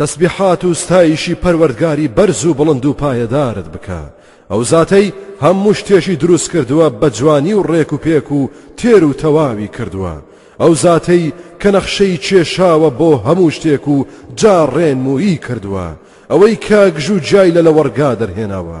تەسبیحات و ستایشی پەروەردگاری بەرز و بڵند و پایەدارت بکە، ئەو زاتەی هەموو شتێکی دروست کردووە بە جوانی و ڕێک و پێک و تێر و تەواوی کردووە، ئەو زاتەی کە نەخشەی کێشاوە بۆ هەموو شتێک و جا ڕێنموویی کردووە، ئەوەی کە گژوگیای لە لەوەڕگا دەرهێناوە،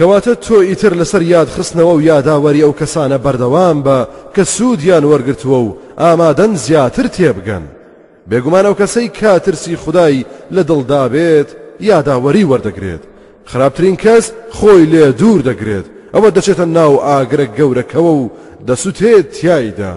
کەواتە تۆ ئیتر لەسەر یادخستنەوە و یاداوەری ئەو کەسانە بەردەوام بە کە سوودیان وەرگرتووە و ئامادەن زیاتر تێبگەن. بێگومان ئەو کەسەی کە ترسی خودای لە دڵدا بێت یاداوەری وەردەگرێت، خراپترین کەس خۆی لێ دوور دەگرێت، ئەوە دەچێتە ناو ئاگرە گەورەکەوە و دەسوتێت تیایدا.